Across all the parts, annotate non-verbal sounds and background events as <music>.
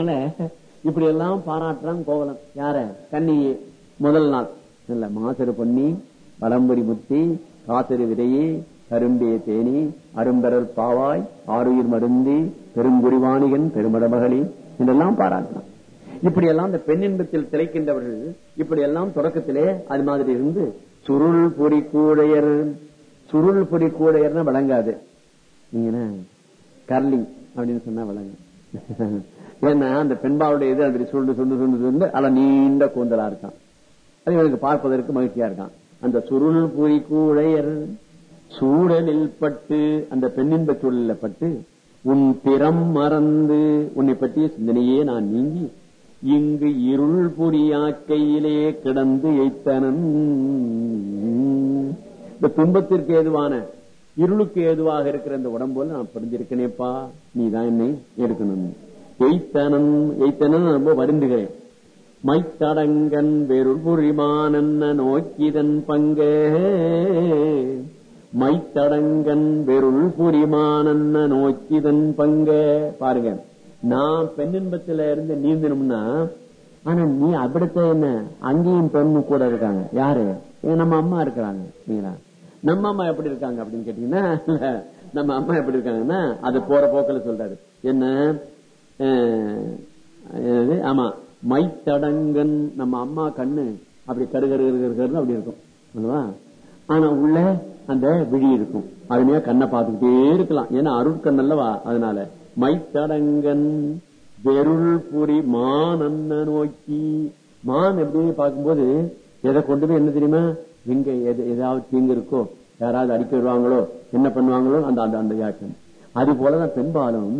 இல்ல இப்படி எல்லாம் பாராட்டுறான் கோவலன். யார? கண்ணியே முதல் நாள். இல்ல மாசரு பொன்னி வலம்புரி முத்தி காசரு விதையே கரும்பிய தேனி அரும்பெறல் பாவாய் ஆறுயிர் மருந்தி பெருங்குறிவாணிகன் பெருமடமகளி. இதெல்லாம் பாராட்டினான் இப்படி எல்லாம் இந்த பெண்ணின்பத்தில் திளைக்கின்றவர்கள் இப்படி எல்லாம் தொடக்கத்திலே அது மாதிரி இருந்து சுருள் பொறி கூடையர் சுருள் பொறி கூடையர்னா விளங்காது. நீங்க என்ன? கர்லிங் அப்படின்னு சொன்னா விளங்கும். ஏன்னா அந்த பெண்பாவுடைய இது அப்படி சுண்டு சுண்டு சுண்டு சுண்டு அல்ல நீண்ட கூந்தலா இருக்கான். அது இவனுக்கு பார்ப்பதற்கு மகிழ்ச்சியா இருக்கான். அந்த சுருள் புரி கூடையர் சூழலில் பட்டு அந்த பெண்ணின்ப சூழலில் பட்டு உன் திறம் மறந்து உன்னை பற்றிய சிந்தனையே நான் நீங்கி இங்கு இருள் புரியாக்கையிலே கிடந்து எய்த்தனன். இந்த துன்பத்திற்கு ஏதுவான இருளுக்கு ஏதுவாக இருக்கிற இந்த உடம்போல நான் புரிஞ்சிருக்கேனேப்பா நீ தான் என்னை எடுக்கணும். எய்த்தனன் எய்த்தனன் ரொம்ப வருந்துகிறேன். மைத்தடங்கன் வெருள் புரிமானன்ன நோக்கிதன் பங்கே? மைத்தடங்கன் வெருள் புரிமானன்ன நோக்கிதன் பங்க? பாருங்க நான் பெண்ணின்பத்துல இருந்து நீந்தணும்னா ஆனா நீ அப்படித்த என்ன அங்கேயும் பெண்ணு கூட இருக்காங்க. யாரு? நம்ம அம்மா இருக்கிறாங்க. நீங்களா? நம்ம அம்மா எப்படி இருக்காங்க அப்படின்னு கேட்டீங்கன்னா <laughs> நம்ம அம்மா எப்படி இருக்காங்கன்னா அது போற போக்கில் சொல்றாரு. என்ன? ஆமா மைத்தடங்கன் நம்ம அம்மா கண்ணு அப்படி கருகரு அப்படி இருக்கும். அல்லவா ஆனா உள்ள அந்த விழி இருக்கும். அருமையா கண்ணை பார்த்துக்கிட்டே இருக்கலாம். ஏன்னா அருட்கண் அல்லவா? அதனால மைத்தடங்கன் வெருள் புரி மான் நோக்கி. மான் எப்படி பார்க்கும்போது எதை கொண்டு போய் என்ன தெரியுமா? எங்க ஏதாவது தீங்கு இருக்கோ யாராவது அடிக்க வருவாங்களோ என்ன பண்ணுவாங்களோ அந்த அந்த அந்த யாக்கம். அது போலதான் பெரும்பாலும்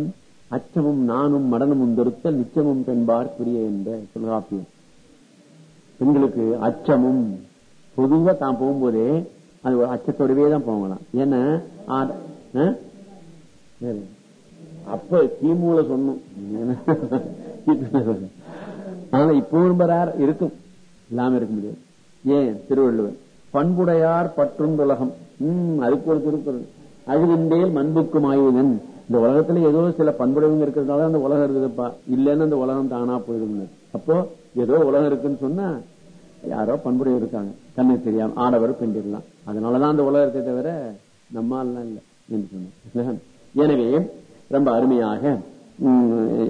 அச்சமும் நானும் மடனமும் திருத்தல் நிச்சயமும் பெண்பார் புரிய என்ற தொல்காப்பியம் பெண்களுக்கு அச்சமும் பொதுவா தான் போகும்போதே அது ஒரு அச்சத்தோடவே தான் போகலாம். ஏன்னா அப்ப கிமுல சொன்னோம். ஆனா இப்போ இருக்கும். இல்லாம இருக்க முடியாது. ஏன்? திருவள்ளுவர். பண்புடையார் பற்றும் உலகம் உம் அதுக்கு ஒரு திருக்குறள். அழுகின்றேல் மண்புக்கும் ஆயுதன். இந்த உலகத்துல ஏதோ சில பண்புடையவங்க இருக்கிறதுனால அந்த உலகம் இருக்குதுப்பா. இல்லைன்னு அந்த உலகம் தானா போயிடும் அப்போ ஏதோ உலகம் இருக்குன்னு சொன்னா யாரோ பண்புடைய இருக்காங்க. கண்ணுக்கு தெரியாம ஆடவர் பெண்டிடலாம் அதனாலதான் அந்த உலகம் தவிர நம்மாலாம் இல்லை என்று சொன்ன <laughs> எனவே ரொம்ப அருமையாக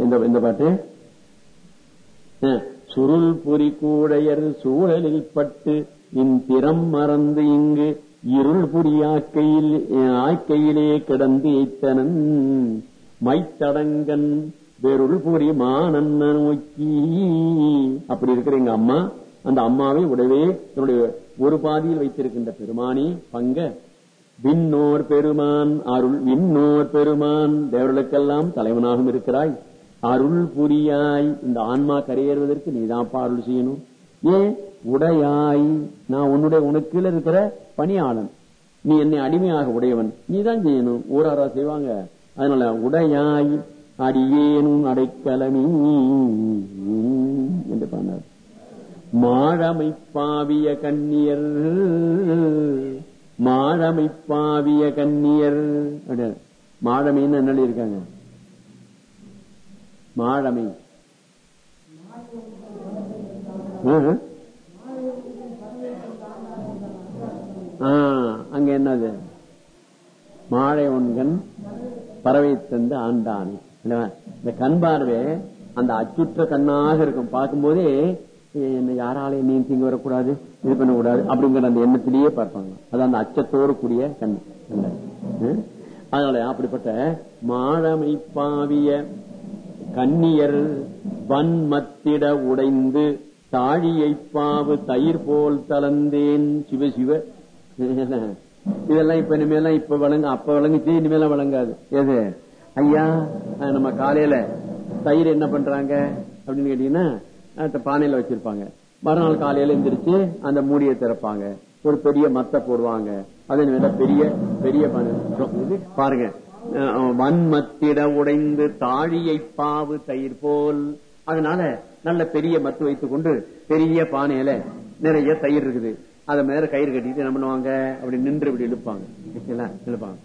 இந்த பாட்டு. சுருள் பொறி கூடையர் சூழலில் பட்டு இன் திறம் மறந்து இங்கு இருள் புரியாக்கையில் ஆக்கையிலே கிடந்து எய்த்தனன் மைத்தடங்கன் வெருள் புரி மானன்ன நோக்கி அப்படி இருக்கிற எங்க அம்மா அந்த அம்மாவை உடவே தன்னுடைய ஒரு பாதியில் வைத்திருக்கின்ற பெருமானி பங்க. விண்ணோர் பெருமான் அருள் விண்ணோர் பெருமான் தேவர்களுக்கெல்லாம் தலைவனாகவும் இருக்கிறாய். அருள் புரியாய் இந்த ஆன்மா கரையேறுவதற்கு நீதான் அருள் செய்யணும். ஏன்? உடையாய். நான் உன்னுடைய உனக்கு இருக்கிற பணியாளன். நீ என்னை அடிமையாக உடையவன். நீ தான் செய்யணும். ஊராரா செய்வாங்க. அதனால உடையாய் அடியேனும் அடைக்கலமி என்று பண்ணார் மாழமை பாவிய கண்ணியர். மாழமை பாவிய கண்ணியர். மாழமைன்னு என்ன இருக்காங்க மாழமை. அங்க என்னது? மாழை ஒன்கண் பறவை தந்து ஆண்டான். இந்த கண் பார்வை அந்த அச்சுற்ற கண்ணாக இருக்கும். பார்க்கும்போதே என்ன யாராலையும் நீ தீங்கு வரக்கூடாது இது பண்ணக்கூடாது அப்படிங்கிற அந்த எண்ணத்திலேயே பார்ப்பாங்க. அது அந்த அச்சத்தோடு கூடிய கண். அதனால அப்படிப்பட்ட மாழமை பாவிய கண்ணியர் வன்மத்திட உடைந்து தாழியை பாவு தயிர் போல் தளர்ந்தேன். சிவ சிவ <laughs> இதெல்லாம் இப்ப இனிமேலாம் இப்ப வழங்க அப்ப வழங்குச்சு இனிமேலாம் வழங்காது. எது? ஐயா நம்ம காலையில தயிர் என்ன பண்றாங்க? அப்படின்னு கேட்டீங்கன்னா பானையில வச்சிருப்பாங்க. மறுநாள் காலையில எந்திரிச்சு அந்த மூடியை திறப்பாங்க. ஒரு பெரிய மத்த போடுவாங்க. அது பெரிய பெரிய பாருங்க. வன்மத்திட உடைந்து தாழியை பாவு தயிர் போல். அதனால நல்ல பெரிய மத்து வைத்துக் கொண்டு பெரிய பானையில நிறைய தயிர் இருக்குது. அத மேல கயிறு கட்டிட்டு என்ன பண்ணுவாங்க? அப்படி நின்று இப்படி இழுப்பாங்க. இழுப்பாங்க.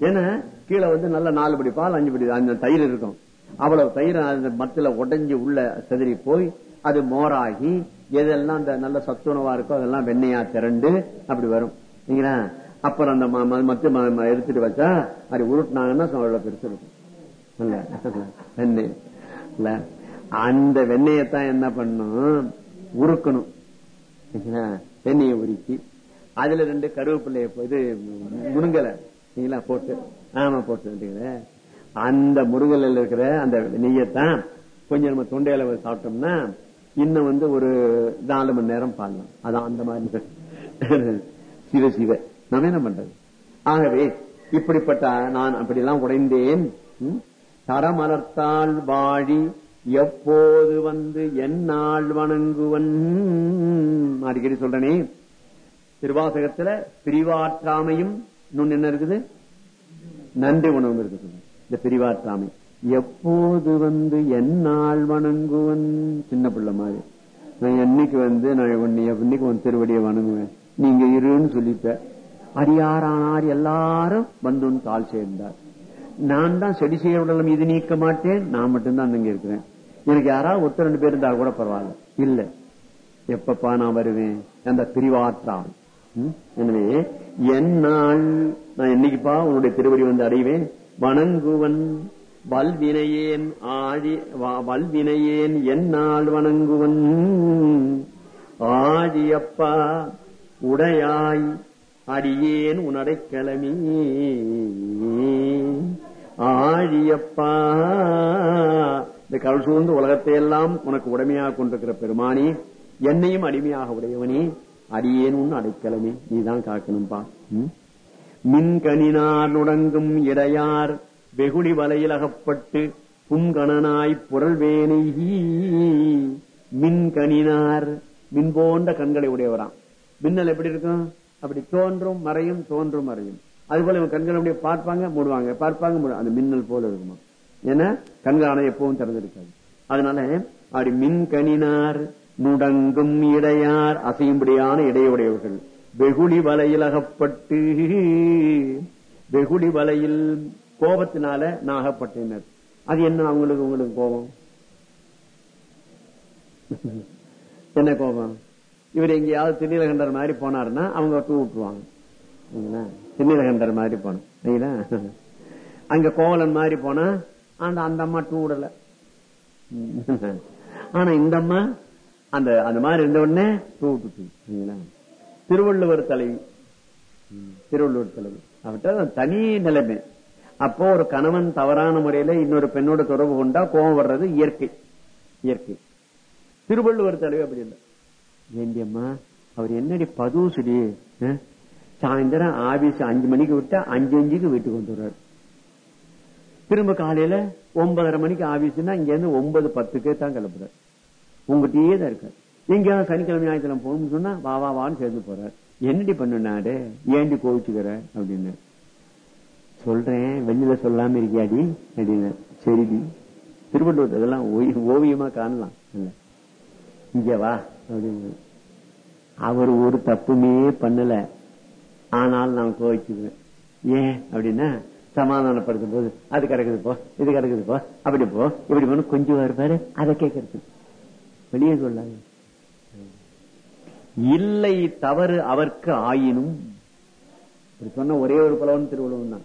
ஏன்னா கீழே வந்து நல்ல நாலு படி பால் அஞ்சு படி அந்த தயிர் இருக்கும். அவ்வளவு தயிர் அந்த மத்தில உடைஞ்சு உள்ள செதறி போய் அது மோராகி எதெல்லாம் அந்த நல்ல சத்துணவா இருக்கோ அதெல்லாம் வெண்ணையா திரண்டு அப்படி வரும். சரிங்களா அப்புறம் அந்த ம- ம- மத்து ம- எடுத்துட்டு வச்சா அப்படி உருட்டினாங்கன்னா அவ்வளவு பெருசு இருக்கும். இல்ல? வெண்ணெய். இல்ல? அந்த வெண்ணெயத்தான் என்ன பண்ணும்? உருக்கணும். சரிங்களா? உருக்கி அதுல ரெண்டு கருவேப்பிள்ளைய இது முருங்கலை சரிங்களா போட்டு ஆமா போட்டு அந்த முருங்கல இருக்கிற அந்த நெய்யத்தான் கொஞ்சம் நம்ம தொண்டையில சாப்பிட்டோம்னா இன்னும் வந்து ஒரு நாலு மணி நேரம் பாடலாம் அதான் அந்த மாதிரி. சிவ சிவ. நம்ம என்ன பண்றது? ஆகவே இப்படிப்பட்ட நான் அப்படியெல்லாம் உடைந்தேன். தரமலர்த்தால் வாழி எப்போது வந்து என்னால் வணங்குவன்? அடிக்கடி சொல்றனே. திருவாசகத்துல பிரிவாற்றாமையும் இன்னொன்னு என்ன இருக்குது? நன்றி உணவும் இருக்குது இந்த பிரிவாற்றாமை. எப்போது வந்து என்னால் வணங்குவன்? சின்ன பிள்ளை மாதிரி. நான் என்னைக்கு வந்து நான் இன்னைக்கு உன் திருவடியை வணங்குவேன்? நீங்க இருன்னு சொல்லிட்ட. அடியாரானார் எல்லாரும் வந்து உன் தாள் சேர்ந்தார். நான் தான் செடி செய்ய உடலும் இது நீக்க மாட்டேன். நான் மட்டும்தான் அங்க இருக்கிறேன். எனக்கு யாராவது ஒருத்தர் ரெண்டு பேர் இருந்தா கூட பரவாயில்ல. இல்ல. எப்பப்பா நான் வருவேன்? அந்த பிரிவாற்றால் எனவே என்னால் நான் என்னைக்குப்பா உன்னுடைய திருவடி வந்து அடைவேன் வணங்குவன் வல்வினையேன் ஆழி வல்வினையேன் என்னால் வணங்குவன். ஆழியப்பா உடையாய் அடியேன் உனடைக்கிழமே ஆழியப்பா இந்த கடல் சூழ்ந்து உலகத்தை எல்லாம் உனக்கு உடமையாக கொண்டிருக்கிற பெருமானி என்னையும் அடிமையாக உடையவனே அடியேன் உன் அடைக்கலமே. நீதான் காக்கணும்பா மின்கணினார் நுடங்கும் இடையார் வெகுளி வலையில் அகப்பட்டு புன்கணனாய் புரள்வேனை மின்கணினார் மின் போன்ற கண்களை உடையவராம். மின்னல் எப்படி இருக்கும்? அப்படி தோன்றும் மறையும் தோன்றும் மறையும். அது போல இவங்க கண்கள் அப்படியே பார்ப்பாங்க மூடுவாங்க. பார்ப்பாங்க அந்த மின்னல் போல இருக்குமா? ஏன்னா கண்காணம் எப்பவும் திறந்திருக்காது. அதனால அப்படி மின்கணினார் முடங்கும் இடையார் அசையும்படியான இடையுடையவர்கள். வெகுளி வலையில் அகப்பட்டு வெகுளி வலையில் கோபத்தினால நான் அகப்பட்டனர் அது என்ன? அவங்களுக்கு உங்களுக்கு கோபம்? என்ன கோபம்? இவர் எங்கேயாவது திருநீலகண்டர் மாதிரி போனாருன்னா அவங்க டூ விட்டுருவாங்க. திருநீலகண்டர் மாதிரி போனோம். சரிங்களா அங்க கோவலன் மாதிரி போனா அந்த அந்த அம்மா விடல. ஆனா இந்த அம்மா அந்த அந்த மாதிரி இருந்த உடனே டூ திருவள்ளுவர் தலைவி. திருவள்ளுவர் தலைவி. அவட்ட தனி நிலைமை. அப்போ ஒரு கணவன் தவறான முறையில இன்னொரு பெண்ணோட தொடர்பு கொண்டா கோபம் வர்றது இயற்கை. இயற்கை. திருவள்ளுவர் தலைவி அப்படி இல்லை. ஏண்டியம்மா அவர் என்னடி பதுவு சுடி சாயந்தரம் ஆபீஸ் அஞ்சு மணிக்கு விட்டா அஞ்சு அஞ்சுக்கு வீட்டுக்கு வந்துடுறாரு. திரும்ப காலையில ஒன்பதரை மணிக்கு ஆபீஸ்னா இங்க இருந்து ஒன்பது பத்துக்கே தான் கிளப்புறாரு உங்ககிட்டயே தான் இருக்காரு. எங்கேயாவது சனிக்கிழமை ஞாயிற்றுக்கிழமை போகணும்னு சொன்னா வா வா வான்னு சேர்ந்து போறாரு. என்னடி பண்ணுனாரு ஏண்டி கோவிச்சுக்கிற? அப்படின்னு சொல்றேன் வெளியில சொல்லாம இருக்கியாடி? அப்படின்னு சரிடி. திருவள்ளுவர் இதெல்லாம் ஓவியமா காணலாம். இங்க வா அப்படின்னு அவர் ஒரு தப்புமே பண்ணல. ஆனால் நான் கோவிச்சுக்குவேன் ஏன் அப்படின்னா சமாதானப்படுத்தும் போது அது கிடக்குது போ இது கிடக்குது போ அப்படி போ இப்படி போன கொஞ்சம் வருவாரு அதை கேட்கறது. வெளியே சொல்லாது இல்லை தவறு அவர்க்கு ஆயினும். இப்படி சொன்ன ஒரே ஒரு புலவன் திருவள்ளுவன் தான்.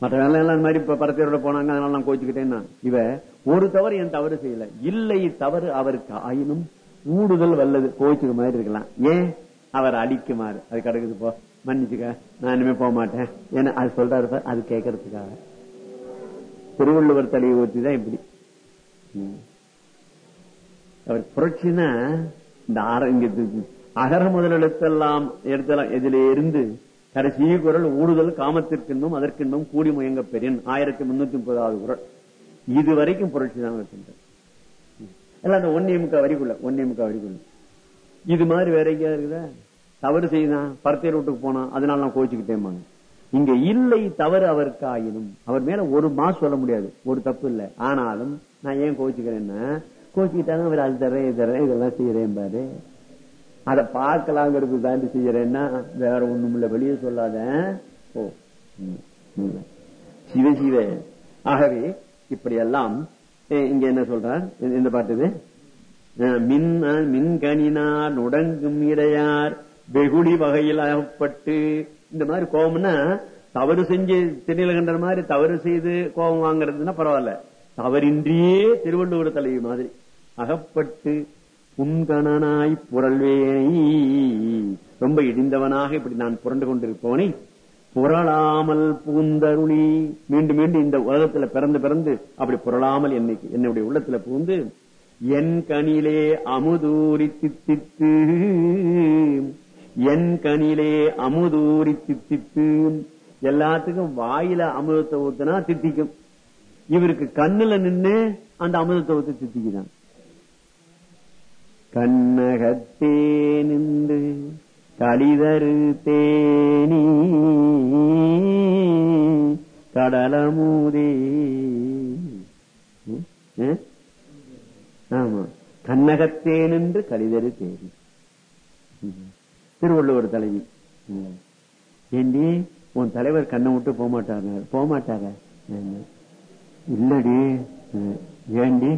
மற்ற வேலை எல்லாம் இந்த மாதிரி இப்ப பரத்தையோட போனாங்க அதனால நான் கோச்சுக்கிட்டேன்னா இவ ஒரு தவறு என் தவறு செய்யல. இல்லை தவறு அவருக்கு ஆயினும். ஊடுதல் வல்லது. கோச்சுக்கு மாதிரி இருக்கலாம். ஏன்? அவர் அடிக்குமாறு. அது கிடக்குது போ. மன்னிச்சுக்க நான் இனிமே போக மாட்டேன். ஏன்னா அது சொல்றாரு அது கேட்கறதுக்காக. திருவள்ளுவர் தலையை ஊற்றி தான் இப்படி அவர் புரட்சினா இந்த ஆர- இங்க அகர முதல் எழுத்தெல்லாம் எடுத்தலாம் இதுல இருந்து கடைசி குரல் ஊடுதல் காமத்திற்கின்னும் அதற்கின்னும் கூடி முயங்க பெரியன் ஆயிரத்தி முன்னூத்தி முப்பதாவது குரல். இது வரைக்கும் புரட்சி தான் இருக்கின்றது எல்லாம் அந்த ஒன்னே வரிக்குள்ள ஒன்னியமுக வரிக்குள்ள. இது மாதிரி வேற எங்கேயா இருக்குதா? தவறு செய்தான் பரத்தையர் வீட்டுக்கு போனா அதனால நான் கோச்சுக்கிட்டேன் இங்க இல்லை தவறு அவருக்கு ஆயினும் அவர் மேல ஒரு மாசம் சொல்ல முடியாது ஒரு தப்பு இல்ல. ஆனாலும் நான் ஏன் கோச்சுக்கிறேன்னா கோச்சுக்கிட்டாங்க அவர் அது தர்றேன் இது தர்றேன் இதெல்லாம் செய்யறேன் பாரு அதை பார்க்கலாங்கிறது தாண்டி செய்யறேன்னா வேற ஒண்ணும் இல்ல வெளியே சொல்லாத. ஓ சிவ சிவ. ஆகவே இப்படியெல்லாம் இங்க என்ன சொல்றார்? இந்த- இந்த பாட்டு அஹ், மின் மின்கணினார் நுடங்கும் இடையார் வெகுளி வகையில் அகப்பட்டு இந்த மாதிரி கோபம்னா தவறு செஞ்சு திருநீலகண்டர் மாதிரி தவறு செய்து கோபம் வாங்குறதுன்னா பரவாயில்ல. தவறின்றியே திருவள்ளுவர் தலைவி மாதிரி. அகப்பட்டு புன்கணனாய் புரள்வேனை ரொம்ப இடிந்தவனாக இப்படி நான் புரண்டு கொண்டிருப்பவனை புரளாமல் புகுந்தருளி மீண்டும் மீண்டும் இந்த உலகத்துல பிறந்து பிறந்து அப்படி புரளாமல் என்னை என்னுடைய உள்ளத்துல புகுந்து என் கணிலே அமுதூரி தித்தித்து என் கனிலே அமுதூரி தித்தித்து எல்லாத்துக்கும் வாயில அமுதத்தை ஊத்துனா தித்திக்கும். இவருக்கு கண்ணுல நின்னு அந்த அமுதத்தை ஊத்து தித்திக்குதான் கண்ணகத்தே நின்று கலிதரு தேனி கடலமூதே. ஆமா. கண்ணகத்தேன் என்று கலிதரு தேனி. திருவள்ளுவர் தலைவி. ஏண்டி உன் தலைவர் கண்ணை விட்டு போக மாட்டாங்க போக இல்லடி. ஏண்டி?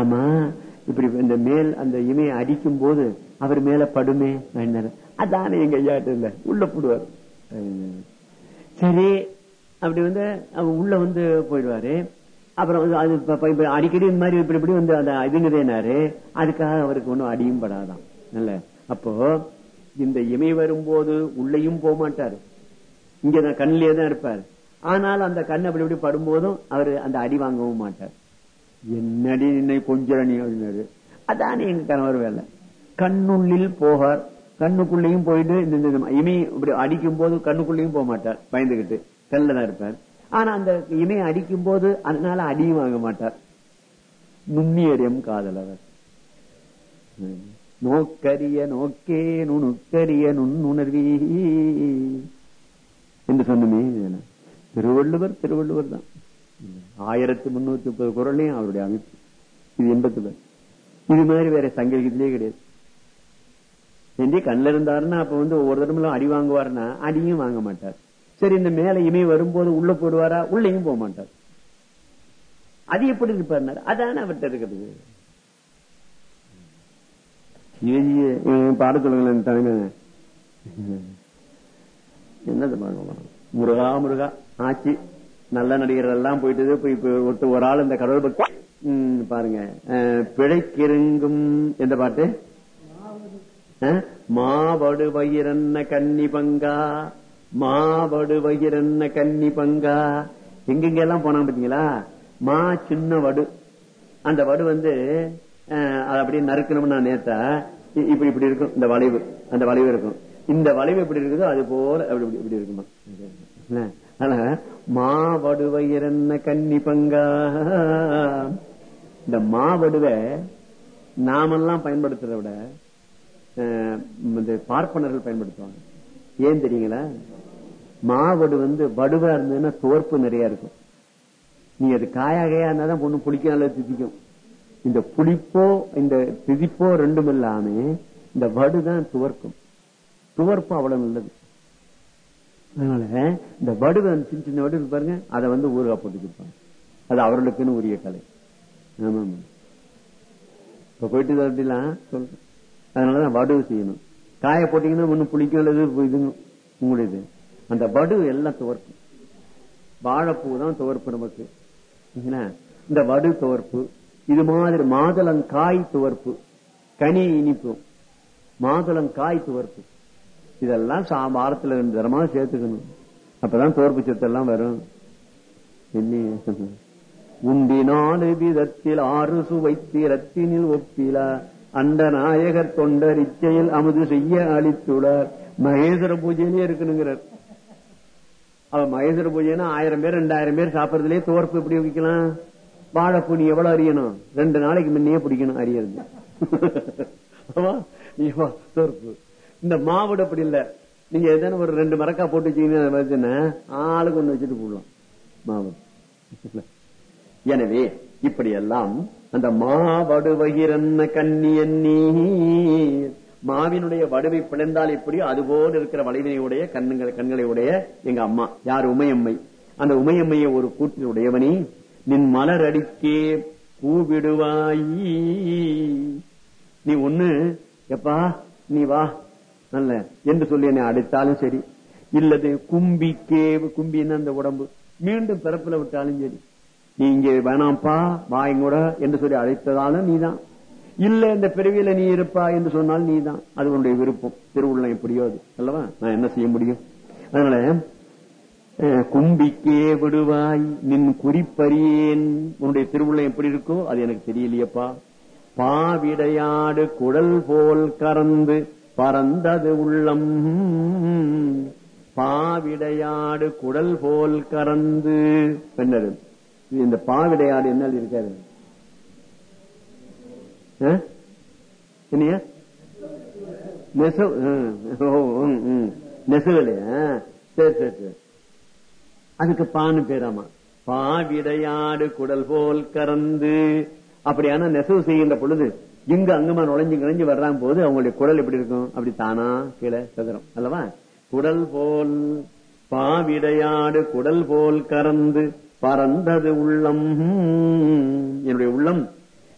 ஆமா இப்படி இந்த மேல் அந்த இமையை அடிக்கும் போது அவர் மேல படுமே அதானே எங்க ஐயாட்டு இல்ல. உள்ள போடுவார். சரி அப்படி வந்து அவர் உள்ள வந்து போயிடுவாரு. அப்புறம் வந்து அது அடிக்கடி இந்த மாதிரி இப்படி இப்படி வந்து அந்த இதுங்குதேனாரு அதுக்காக அவருக்கு ஒண்ணும் அடியும் படாதான் இல்ல அப்போ இந்த இமை வரும்போது உள்ளேயும் போக மாட்டாரு இங்கதான் கண்ணிலே தான் இருப்பார். ஆனால் அந்த கண் அப்படி இப்படி படும்போதும் அவரு அந்த அடி வாங்கவும் மாட்டார். என்னடி நின்னை கொஞ்சரணி அப்படின்னாரு. அதானே எங்க கணவர் வேலை. கண்ணுள்ளில் போகார். கண்ணுக்குள்ளேயும் போயிட்டு இந்த இமை இப்படி அடிக்கும் போது கண்ணுக்குள்ளேயும் போக மாட்டார் பயந்துகிட்டு கல்ல தான் இருப்பார். ஆனா அந்த இமை அடிக்கும் போது அதனால அடியும் வாங்க மாட்டார். நுண்ணியரியம் காதலவர். ம். நோக்கரிய நோக்கே நுணுக்கரிய நுண்ணுணர்வி. என்று சொன்னமே திருவள்ளுவர் திருவள்ளுவர் தான். ஆயிரத்தி முன்னூத்தி முப்பது குரலையும் அவருடைய அமைப்பு. இது எண்பத்தி இது மாதிரி வேற சங்கீதத்திலே கிடையாது. எந்தி கண்ணில் இருந்தாருன்னா அப்ப வந்து ஒவ்வொரு தடவை அடி வாங்குவாருன்னா அடியும் வாங்க மாட்டார். சரி இந்த மேல இமை வரும்போது உள்ள போடுவாரா உள்ளயும் போக மாட்டார். அது எப்படி இருப்பார் அதான அவர்கிட்ட இருக்கிறது. பாட சொல்லுங்களேன் தலைமை. என்னது பாருங்க முருகா முருகா ஆச்சு நல்ல நடிகர்கள் எல்லாம் போயிட்டு போய் ஒருத்த ஒரு ஆள் இந்த கடவுள் பக்தி பாருங்க. அஹ், பிழைக்கிருங்கும் எந்த பாட்டு? அஹ், மாவடு வயிறன்ன கன்னி பங்கா மாவடு வயிறன்ன கன்னி பங்கா. எங்கெங்க எல்லாம் போனா பாத்தீங்களா மா சின்ன வடு. அந்த வடு வந்து அது அப்படியே நறுக்கணும்னு நான் நேத்தா இ- இப்படி இப்படி இருக்கும் இந்த வளைவு அந்த வளைவு இருக்கும். இந்த வளைவு எப்படி இருக்குதோ அது போல அப்படி இப்படி- இருக்குமா? என்ன? ஆனா மாவடுவயிரன்ன கன்னி பங்கா. இந்த மாவடுவை நாமெல்லாம் பயன்படுத்துறத விட இந்த பார்ப்பனர்கள் பயன்படுத்துவாங்க. ஏன் தெரியுங்களா? மாவடு வந்து வடுவா இருந்ததுன்னா தோற்பு நிறைய இருக்கும். நீ அது காயாகையா இருந்தாதான் பொண்ணு புளிக்க நல்லா திதிக்கும் இந்த புளிப்போ இந்த திதிப்போ ரெண்டும் இல்லாம இந்த வடுதான் துவர்க்கும். துவர்ப்பு அவ்வளவு நல்லது. அதனால இந்த வடுவை சின்ன சின்ன வடு பாருங்க அதை வந்து ஊறுகா போட்டு அது அவர்களுக்குன்னு உரிய கலை. ஆமா இப்ப போயிட்டு அப்படிலாம் சொல்றேன். அதனாலதான் வடுவு செய்யணும். காய போட்டீங்கன்னா ஒண்ணு புளிக்கும் அல்லது இதுங்க உங்களுடையது அந்த வடு எல்லாம் துவர்க்கும். வாழைப்பூ தான் துவர்ப்பு நமக்கு. இந்த வடு துவர்ப்பு இது மாதிரி மாதுளங்காய் துவர்ப்பு கனி இனிப்பு மாதுளங்காய் துவர்ப்பு. இதெல்லாம் சா- வாரத்துல ரெண்டு தரமா சேர்த்துக்கணும். அப்பதான் துவர்ப்பு சத்தெல்லாம் வரும். என்ன உண்டினாலு விதத்தில் ஆறு சுவைத்திரத்தினில் ஒப்பில. அந்த நாயகர் தொண்டர் இச்சையில் அமுது செய்ய அளித்துள்ளார் மகேஸ்வர பூஜையிலே இருக்கணுங்கிறார். அவ மகேஸ்வர பூஜைன்னா ஆயிரம் பேர் ரெண்டாயிரம் பேர் சாப்பிடறதுலயே தோற்பு எப்படி வைக்கலாம் வாழைப்பூ நீ எவ்வளவு அறியணும்? ரெண்டு நாளைக்கு முன்னையே பிடிக்கணும் அறியறது. இந்த மாவுடு அப்படி இல்ல. நீங்க எதனா ஒரு ரெண்டு மரக்கா போட்டு வச்சீங்கன்னா ஆளுக்கு ஒண்ணு வச்சுட்டு போடலாம் மாவு. எனவே இப்படி எல்லாம் அந்த மாவடு வகிரன்ன கண்ணியன் நீர். மாவினுடைய வடுவை பிளந்தால் எப்படி அதுபோல் இருக்கிற வளைவினையுடைய கண்ணுங்கள் கண்களை உடைய எங்க அம்மா யார் உமையம்மை? அந்த உமையம்மையை ஒரு கூட்டினுடையவனே நின் மலர் அடிக்கே பூவிடுவாயி. நீ ஒண்ணு எப்பா நீ வா. நல்ல என்று சொல்லி என்னை அடித்தாலும் சரி. இல்லது கும்பிக்கே கும்பின்னு அந்த உடம்பு? மீண்டும் பிறப்புல விட்டாலும் சரி. நீ இங்கே வேணாம்ப்பா வாயங்கூட என்று சொல்லி அழைத்ததாலும் நீதான். இல்ல இந்த பிறவியில நீ இருப்பா என்று சொன்னால் நீதான். அது உன்னுடைய விருப்பம். திருவுள்ளம் எப்படியோ அது. அல்லவா? நான் என்ன செய்ய முடியும்? அதனால கும்பிக்கே விடுவாய் நின் குறிப்பறியேன். உன்னுடைய திருவுள்ளம் எப்படி இருக்கோ அது எனக்கு தெரியலையப்பா. பாவிடையாடு குடல் போல் கறந்து பறந்தது உள்ளம். பாவிடையாடு குடல் போல் கறந்து பின்னர் இந்த பாவிடையாடு என்ன இருக்காரு? அஹ்? என்னையா? நெசவு ம், நெசவுலையா? சரி சரி சரி. அதுக்கு பானு பேராமா பாவிடையாடு குடல் போல் கறந்து. அப்படியான நெசவு செய்கின்ற பொழுது இங்க அங்குமா நுழைஞ்சு கிழஞ்சு வர்றாங்க போது அவங்களுடைய குடல் எப்படி இருக்கும்? அப்படி தானா கீழே சதுரம் அல்லவா? குடல் போல் பாவிடையாடு குடல் போல் கறந்து பறந்தது உள்ளம். என்னுடைய உள்ளம்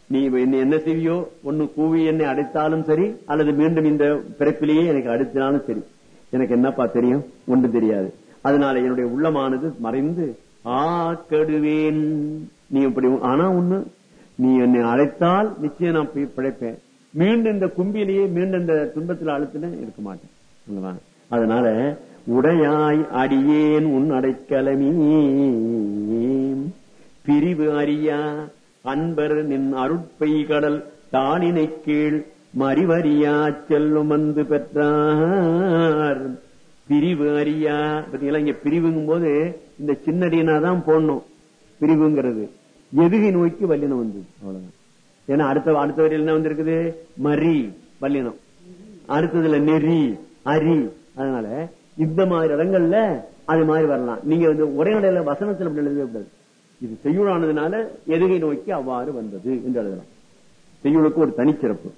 நீ என்னை என்ன செய்வியோ ஒன்னு கூவி என்னை அடைத்தாலும் சரி அல்லது மீண்டும் இந்த பிறப்பிலேயே எனக்கு அடித்தாலும் சரி. எனக்கு என்னப்பா தெரியும்? ஒன்று தெரியாது. அதனால என்னுடைய உள்ளமானது மறைந்து ஆ கெடுவேன். நீ இப்படி ஆனா ஒண்ணு நீ என்னை அழைத்தால் நிச்சயம் நான் போய் பிழைப்பேன். மீண்டும் இந்த கும்பிலேயே மீண்டும் இந்த துன்பத்தில் அழுத்தின இருக்க மாட்டேன். அதனால உடையாய் அடியேன் உன் அடைக்கலமே. பிரிவு அறியா அன்பர் நின் அருட்பை கடல் தாளினை கீழ் மறிவறியா செல்லும் வந்து பெற்றார். பிரிவு அறியா? பாத்தீங்களா இங்க பிரிவுங்கும் போது இந்த சின்னடினா தான் போடணும். பிரிவுங்கிறது. எதுகை நோய்க்கு வல்லினம் வந்து அவ்வளவுதான். ஏன்னா அடுத்த அடுத்த வரையில் என்ன வந்திருக்குது? மரி வல்லினம். அடுத்ததுல நெறி அரி. அதனால இந்த மாதிரி இடங்கள்ல அது மாதிரி வரலாம். நீங்க வந்து உரைநடையில வசனத்தில் அப்படி எழுதவே கூடாது. இது செய்யுளானதுனால எதுகை நோக்கி அவ்வாறு வந்தது என்று எழுதலாம். செய்யுளுக்கு ஒரு தனிச்சிறப்பு.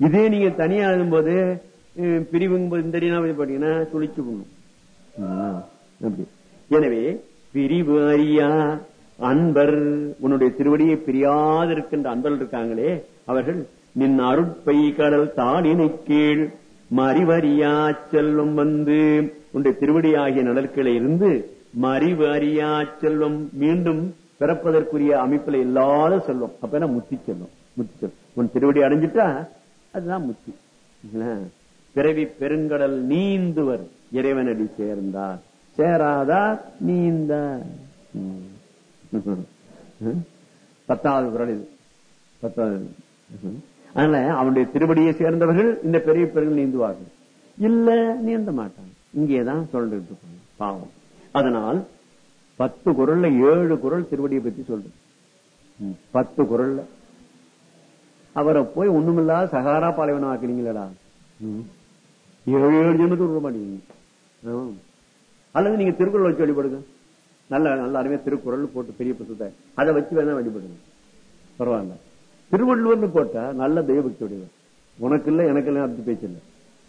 இதே நீங்க தனியா எழுதும்போது பிரிவுங்கும்போது பிரிவுங்கும் போது இந்த பாத்தீங்கன்னா சுழிச்சு பண்ணும். எனவே பிரிவு அறியா அன்பர் உன்னுடைய திருவடியை பிரியாது இருக்கின்ற அன்பர்கள் இருக்காங்களே அவர்கள் நின் அருட்பை கடல் தாளினை கீழ் மறிவறியா செல்வம் வந்து உன்னுடைய திருவடி ஆகிய நலர்களை இருந்து மறிவு அறியா செல்வம் மீண்டும் பிறப்பதற்குரிய அமைப்புல இல்லாத செல்வம். அப்ப என்ன? முத்தி செல்வம். முத்தி செல்வம். உன் திருவடி அடைஞ்சிட்டா அதுதான் முத்தி. பிறவி பெருங்கடல் நீந்துவர். இறைவனடி சேர்ந்தார். சேராதார் நீந்தார். பத்தாவது குரல் இது. பத்தாவது. அதனால அவனுடைய திருவடியை சேர்ந்தவர்கள் இந்த பெரிய பெருங்கள் நீந்துவார்கள். இல்ல நீந்த மாட்டாங்க இங்கேதான் சொல்லிட்டு இருப்பாங்க பாவம். அதனால் பத்து குரல்ல ஏழு குரல் திருவடியை பத்தி சொல்றது. பத்து குரல்ல. அவரை போய் ஒண்ணுமில்லாத சகாரா பாலைவனம் ஆக்குறீங்களடா ஏழு ஏழு ஜென்மத்துக்கு விட மாட்டீங்க அல்லது நீங்க திருக்குறள் வச்சு வழிபடுங்க. நல்ல நல்ல அருமையா திருக்குறள் போட்டு பெரிய புத்தகத்தை அதை வச்சு வேணா வழிபடுங்க. பரவாயில்ல. திருவள்ளுவர்னு போட்டா நல்ல தெய்வபக்தி உடையவர் உனக்கு இல்ல எனக்கு இல்ல அப்படி பேச்சு இல்ல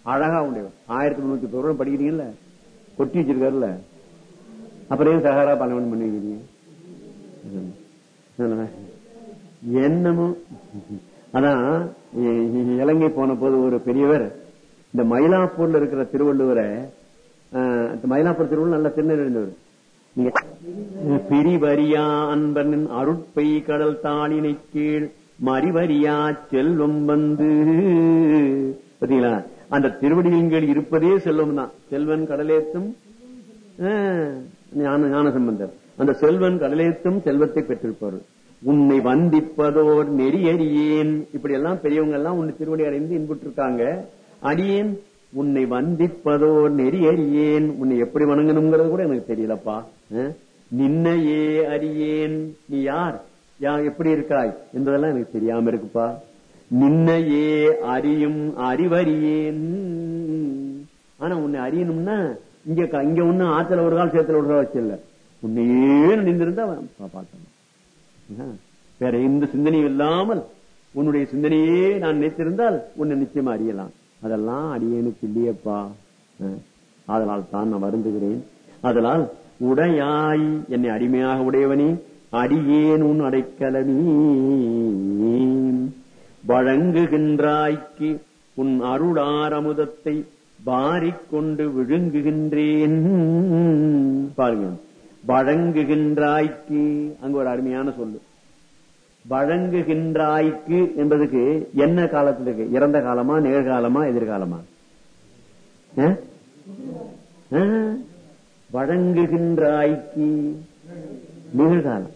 அழகா உடையவர். ஆயிரத்தி முன்னூத்தி தொண்ணூறு படிக்கிறீங்கல்ல? கொட்டி வச்சிருக்காருல்ல? அப்புறம் ஏன் சகாரா பாலவன் பண்ணிக்கிறீங்க? என்னமோ? அதான் இலங்கை போன போது ஒரு பெரியவர் இந்த மயிலாப்பூர்ல இருக்கிற திருவள்ளுவரை மயிலாப்பூர் திருவள்ளுவர் நல்ல திருநெல்வேலிவர் பிரிவரியா அன்பனின் அருட்பை கடல் தாளினை கீழ் மறிவரியா செல்வம் வந்து. பாத்தீங்களா அந்த திருவடிகள் இருப்பதே செல்வம் தான். செல்வன் கடலேத்தும் ஆஹ், ஞான சம்பந்தர் அந்த செல்வன் கடலேத்தும் செல்வத்தை பெற்றிருப்பார் உன்னை வந்திப்பதோர் நெறியறியேன். இப்படி எல்லாம் பெரியவங்க எல்லாம் உன்னை திருவடி அடைந்து இன்புற்றிருக்காங்க. அடியேன் உன்னை வந்திப்பதோ நெறி அறியேன் உன்னை எப்படி வணங்கணுங்கிறது கூட எனக்கு தெரியலப்பா. நின்னையே அறியேன் நீ யார்? யா எப்படி இருக்காய் என்பதெல்லாம் எனக்கு தெரியாம இருக்குப்பா. நின்னையே அறியும் அறிவறியேன். ஆனா உன்னை அறியணும்னா இங்க இங்க ஒண்ணு ஆத்துல ஒரு கால் சேத்துல ஒரு கால் வச்சில்ல. உன்னையே நின்றிருந்தா பார்த்தோம் வேற எந்த சிந்தனையும் இல்லாமல் உன்னுடைய சிந்தனையே நான் நினைத்திருந்தால் உன்னை நிச்சயமா அறியலாம். அதெல்லாம் அடியேனுக்கு இல்லையப்பா. அஹ், அதனால் தான் நான் வருந்துகிறேன். அதனால் உடையாய் என்னை அடிமையாக உடையவனே அடியேன் உன் அடைக்கலமீ. வழங்குகின்றாய்க்கு உன் அருளாரமுதத்தை பாரிக்கொண்டு விழுங்குகின்றேன். பாருங்க வழங்குகின்றாய்க்கு அங்க ஒரு அருமையான சொல்லு. வழங்குகின்றாய்க்கு என்பதுக்கு என்ன காலத்துல இருக்கு இறந்த காலமா நிகழ்காலமா எதிர்காலமா? வழங்குகின்றாய்க்கு. நிகழ்காலம்.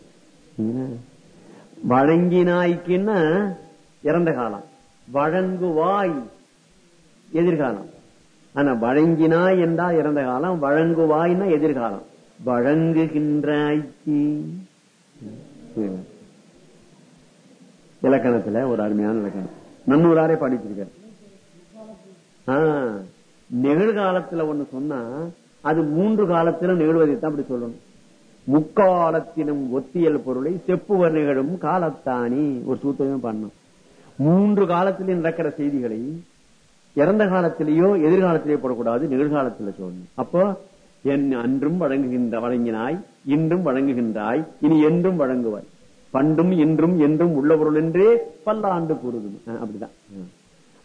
வழங்கினாய்க்குன்னா இறந்த காலம். வழங்குவாய் எதிர்காலம். ஆனா வழங்கினாய் என்றால் இறந்த காலம் வழங்குவாய்னா எதிர்காலம். வழங்குகின்றாய்க்கு. இலக்கணத்துல ஒரு அருமையான இலக்கணம். நன்னூறாரே படிச்சிருக்க நிகழ்காலத்துல ஒண்ணு சொன்னா அது மூன்று காலத்திலும் நிகழ்வதைத்தான் அப்படி சொல்லணும். முக்காலத்தினும் ஒத்தியல் பொருளை செப்புவர் நிகழும் காலத்தானி ஒரு சூத்திரமே பண்ணணும் மூன்று காலத்திலும் நடக்கிற செய்திகளை இறந்த காலத்திலேயோ எதிர்காலத்திலேயோ போடக்கூடாது நிகழ்காலத்துல சொல்லணும். அப்போ என் அன்றும் வழங்குகின்ற வழங்கினாய் இன்றும் வழங்குகின்றாய் இனி என்றும் வழங்குவாய். பண்டும் இன்றும் என்றும் உள்ள பொருள் என்றே பல்லாண்டு கூறுது அப்படிதான்.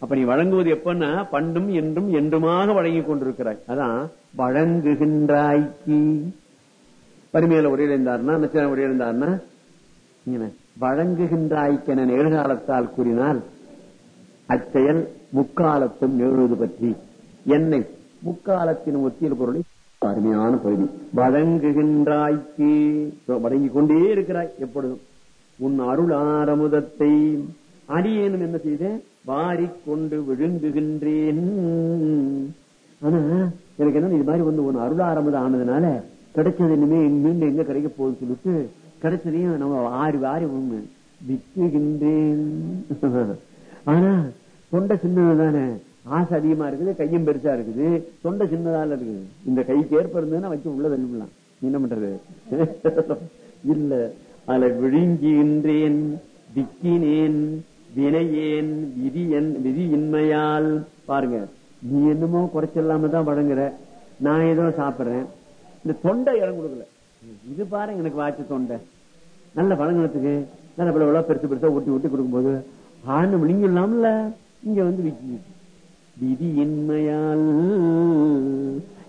அப்ப நீ வழங்குவது எப்பன்னா பண்டும் என்றும் என்றுமாக வழங்கிக் கொண்டிருக்கிறாய். அதான் வழங்குகின்றாய்க்கு பரிமையில உரையில் இருந்தார்னா நச்சன உரையில் வழங்குகின்றாய்க்கென நிகழ்காலத்தால் கூறினால் அச்செயல் முக்காலத்தும் நிகழ்வது பற்றி. என்னை முக்காலத்தின் ஒத்தியல் பொருளை அருமையான பகுதி. வழங்குகின்றாய்க்கு வழங்கிக் கொண்டே இருக்கிறாய் எப்பொழுதும். உன் அருள் ஆரமுதத்தை அடியேனும் என்ன செய்தேன்? வாரிக்கொண்டு விழுங்குகின்றேன். ஆனா எனக்கு என்ன இது மாதிரி வந்து உன் அருள் ஆரம்பதம் ஆனதுனால கிடைச்சது இனிமே மீண்டும் எங்க கிடைக்க போகுதுன்னு சொல்லிட்டு கிடைச்சதையும் நம்ம ஆறு வாரி ஒண்ணு விக்குகின்றேன் ஆனா தொண்டை சின்னதுதானே ஆசை அதிகமா இருக்குது கையும் பெருசா இருக்குது. தொண்டை சின்னதால இருக்குது. இந்த கைக்கு ஏற்ப இருந்ததுன்னா வச்சு உள்ள தள்ளிவிடலாம் என்ன பண்றது? இல்ல. அதுல விழுங்கின்றேன் திக்கினேன் வினையேன் விதி விதியின்மையால். பாருங்க நீ என்னமோ குறைச்சில்லாம தான் வழங்குற நான் ஏதோ சாப்பிடுறேன். இந்த தொண்டை இடம் கொடுக்கல. இது பாருங்க எனக்கு வாய்ச்சி தொண்டை. நல்ல வழங்கினத்துக்கு நல்ல இவ்வளவு இவ்வளவு பெருசு பெருசா ஊட்டி ஊட்டி கொடுக்கும்போது ஆண்டு இல்லாமல இங்க வந்து விக்கி. விதியின்மையால்.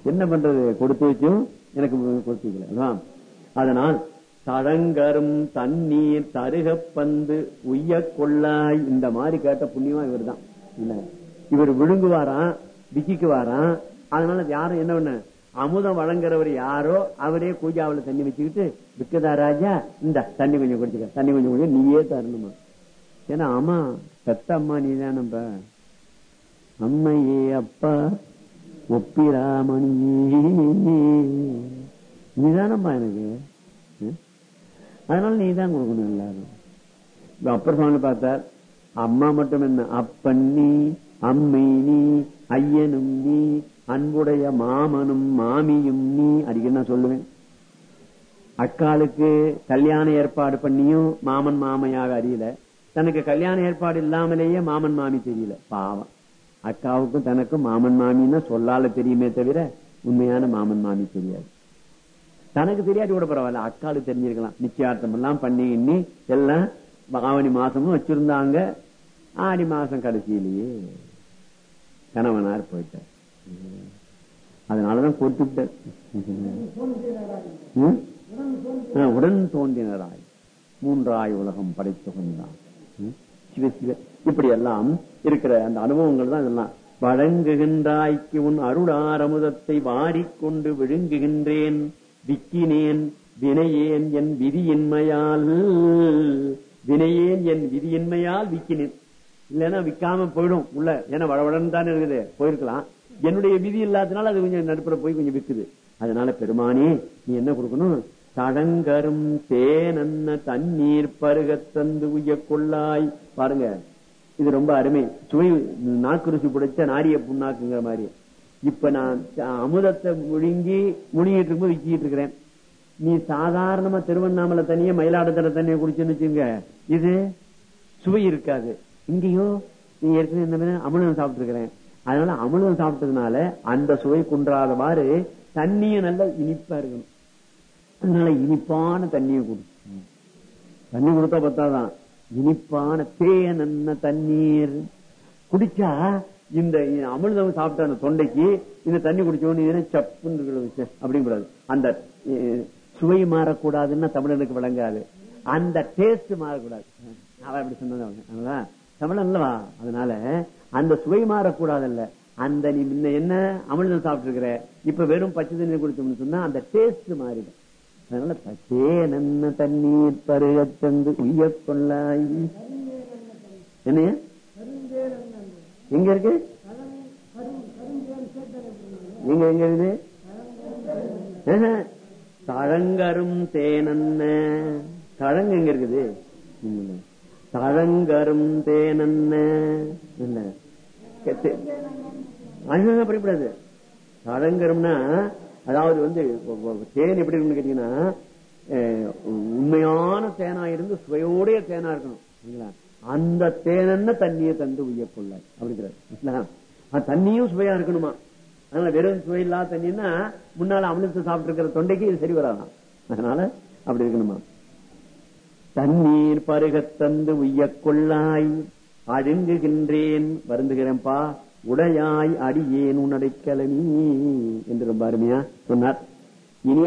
என்ன பண்றது? கொடுத்து வச்சும் எனக்கு கொடுத்து வைக்கல. அதனால் தழங்கரும் தண்ணீர் தருகப்பந்து உய்ய கொள்ளாய். இந்த மாதிரி கேட்ட புண்ணியமா இவர்தான். இல்ல. இவர் விழுங்குவாராம் விக்கிக்கு வாராம் அதனால யாரும் என்ன பண்ண? அமுதம் வழங்குறவர் யாரோ அவரே பூஜாவுல தண்ணி வச்சுக்கிட்டு விக்கதா ராஜா? இந்த தண்ணி கொஞ்சம் குடிச்சுக்க. தண்ணி கொஞ்சம் குடிக்க நீயே தரணுமா? ஏன்னா ஆமா பெத்த அம்மா நீதானப்ப அம்மையே அப்பா ஒப்பிராமணி. நீதானம்மா எனக்கு? அதனால அதனால நீதான் கொடுக்கணும் எல்லாரும். அப்பர் சுவாமி பார்த்தார் அம்மா மட்டும் என்ன? அப்பன் நீ அம்மை நீ ஐயனும் நீ அன்புடைய மாமனும் மாமியும் நீ அடிக்கடி நான் சொல்லுவேன். அக்காளுக்கு கல்யாண ஏற்பாடு பண்ணியும் மாமன் மாமையாக அறியல. தனக்கு கல்யாண ஏற்பாடு இல்லாமலேயே மாமன் மாமி தெரியல. பாவம். அக்காவுக்கும் தனக்கும் மாமன் மாமின்னா சொல்லால தெரியுமே தவிர உண்மையான மாமன் மாமி தெரியாது. தனக்கு தெரியாட்டி கூட பரவாயில்ல. அக்காளுக்கு தெரிஞ்சிருக்கலாம். நிச்சயார்த்தம் எல்லாம் பண்ணி இன்னி எல்லாம் ஆவணி மாசமும் வச்சிருந்தாங்க. ஆடி மாசம் கடைசியிலேயே கணவனார் போயிட்டார். அதனாலதான் கொடுத்துட்டார் உடன் தோன்றினராய். மூன்றாய் உலகம் படைத்து கொண்டான். சிவ சிவ. இப்படி எல்லாம் இருக்கிற அந்த அனுபவங்கள் தான் இதெல்லாம். வழங்குகின்றாய்க்கு உன் அருளாரமுதத்தை வாரிக்கொண்டு விழுங்குகின்றேன். விக்கினேன் வினையேன் என் விதியின்மையால். வினையேன் என் விதியின்மையால் விக்கினேன். இல்லைன்னா விக்காம போயிடும் உள்ள. ஏன்னா வளவளன்னு தானே இருக்குது. போயிருக்கலாம். என்னுடைய விதி இல்லாதனால அது கொஞ்சம் நடுப்புற போய் கொஞ்சம் விக்குது. அதனால பெருமானி நீ என்ன கொடுக்கணும்? தடங்கரும் தேனன்ன தண்ணீர் பருக தந்து உய கொள்ளாய். பாருங்க. இது ரொம்ப அருமை. சுவை நாக்கு ருசி பிடிச்ச நாரிய புண்ணாக்குங்கிற மாதிரி. இப்ப நான் அமுதத்தை முழுங்கி முழுங்கிட்டு இருக்கும்போது விக்கிட்டு இருக்கிறேன் நீ சாதாரணமா திருவண்ணாமலை தண்ணிய மயிலாடுதுறை தண்ணிய குடிச்சுன்னு வச்சுங்க இது சுவை இருக்காது. இங்கேயோ நீ ஏற்கனவே இந்த அமிர்தம் சாப்பிட்டு இருக்கிறேன் அதனால அமிர்தம் சாப்பிட்டதுனால அந்த சுவை குன்றாதவாறு தண்ணியும் நல்ல இனிப்பா இருக்கணும். அதனால இனிப்பான தண்ணியை குடி. தண்ணி கொடுத்தா பார்த்தாதான் இனிப்பான தேன் என்ன தண்ணீர். குடிச்சா இந்த அமிர்தம் சாப்பிட்ட அந்த தொண்டைக்கு இந்த தண்ணி குடிச்சோன்னு சப்புன்னு அப்படிங்கிறது. அந்த சுவை மாறக்கூடாதுன்னா தமிழனுக்கு விளங்காது. அந்த டேஸ்ட் மாறக்கூடாது. அவன் அப்படி சொன்னது அவங்க அதனால தமிழ் அல்லவா? அதனால அந்த சுவை மாறக்கூடாதுல்ல. அந்த நீ முன்ன என்ன அமிர்தம் சாப்பிட்டு இருக்கிற இப்ப வெறும் பச்சை தண்ணி குடிச்சோம்னு சொன்னா அந்த டேஸ்ட் மாறிடும். அதனால பச்சே நன்ன தண்ணீர் பருகத்தந்து உய்ய கொள்ளாய். என்னைய? எங்க இருக்கு? நீங்க எங்க இருக்குது? தழங்கரும் தேனன்ன? தழங்கு எங்க இருக்குது? தழங்கரும் தேனன்ன? இல்ல படிக்கூடாது தழங்கரும்னா அதாவது வந்து தேன் எப்படி இருக்குன்னு கேட்டீங்கன்னா அஹ், உண்மையான தேனா இருந்து சுவையோடைய தேனா இருக்கணும். சரிங்களா? அந்த தேனன்ன தண்ணியை தந்து உயப்புள்ள அப்படிங்கிறார். தண்ணியும் சுவையா இருக்கணுமா? அதனால வெறும் சுவை இல்லாத தண்ணின்னா முன்னால அமிர்தத்தை சாப்பிட்டு இருக்கிற தொண்டைக்கு இது சரி வராதாம் அதனால அப்படி இருக்கணுமா? தண்ணீர் பருக தந்து உய்யக் கொள்ளாய் அழுங்குகின்றேன் வருந்துகிறேன்பா உடையாய் அடியேன் உன்னடைக்கலனி என்று ரொம்ப அருமையா சொன்னார். இனி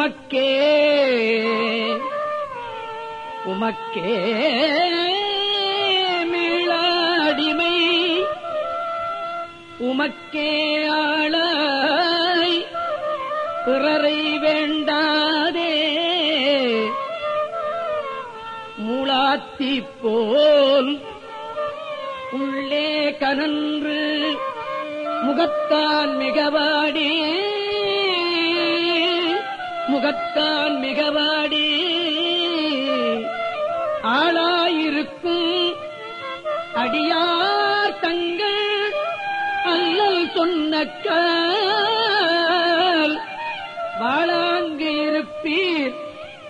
உமக்கே. உமக்கே மீளாடிமை. உமக்கே ஆளாய். பிறரை வேண்டாதே. மூளாத்தி போல் உள்ளே கனன்று முகத்தான் மிகவாடே. முகத்தான் மிகவாடி. ஆளாயிருக்கும் அடியார் தங்கள் அல்லல் சொன்ன கால். வாழாங்கு இருப்பீர்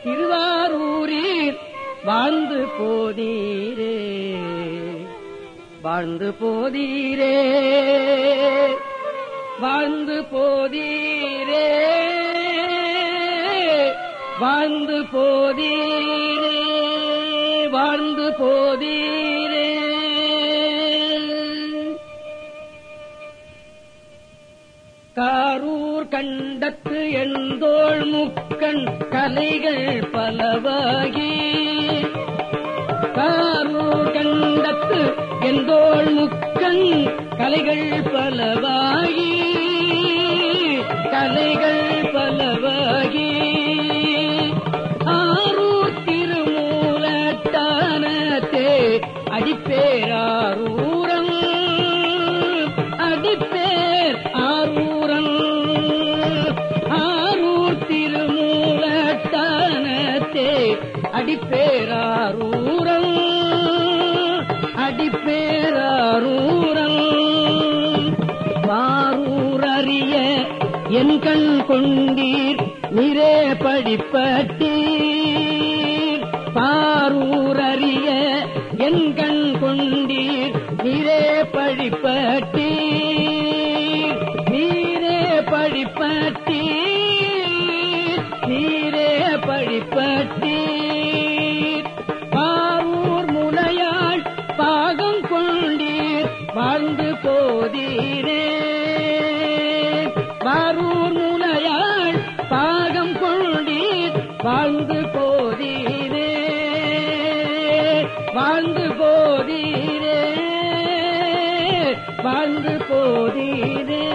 திருவாரூரீர் வாழ்ந்து போதீரே. வாழ்ந்து போதீரே. வாழ்ந்து போதீரே. வாழ்ந்து போதீரே வாழ்ந்து போதீரே. காரூர் கண்டத்து எந்தோள் முக்கண் கலைகள் பலவாகி. காரூர் கண்டத்து எந்தோள் முக்கண் கலைகள் பலவாகி. கலைகள் என் கண் கொண்டீர் நிறே படிப்பட்டீர். பாரூரறிய என் கண் கொண்டீர் நிறே படிப்பட்டீர். வாழ்ந்து போதீரே.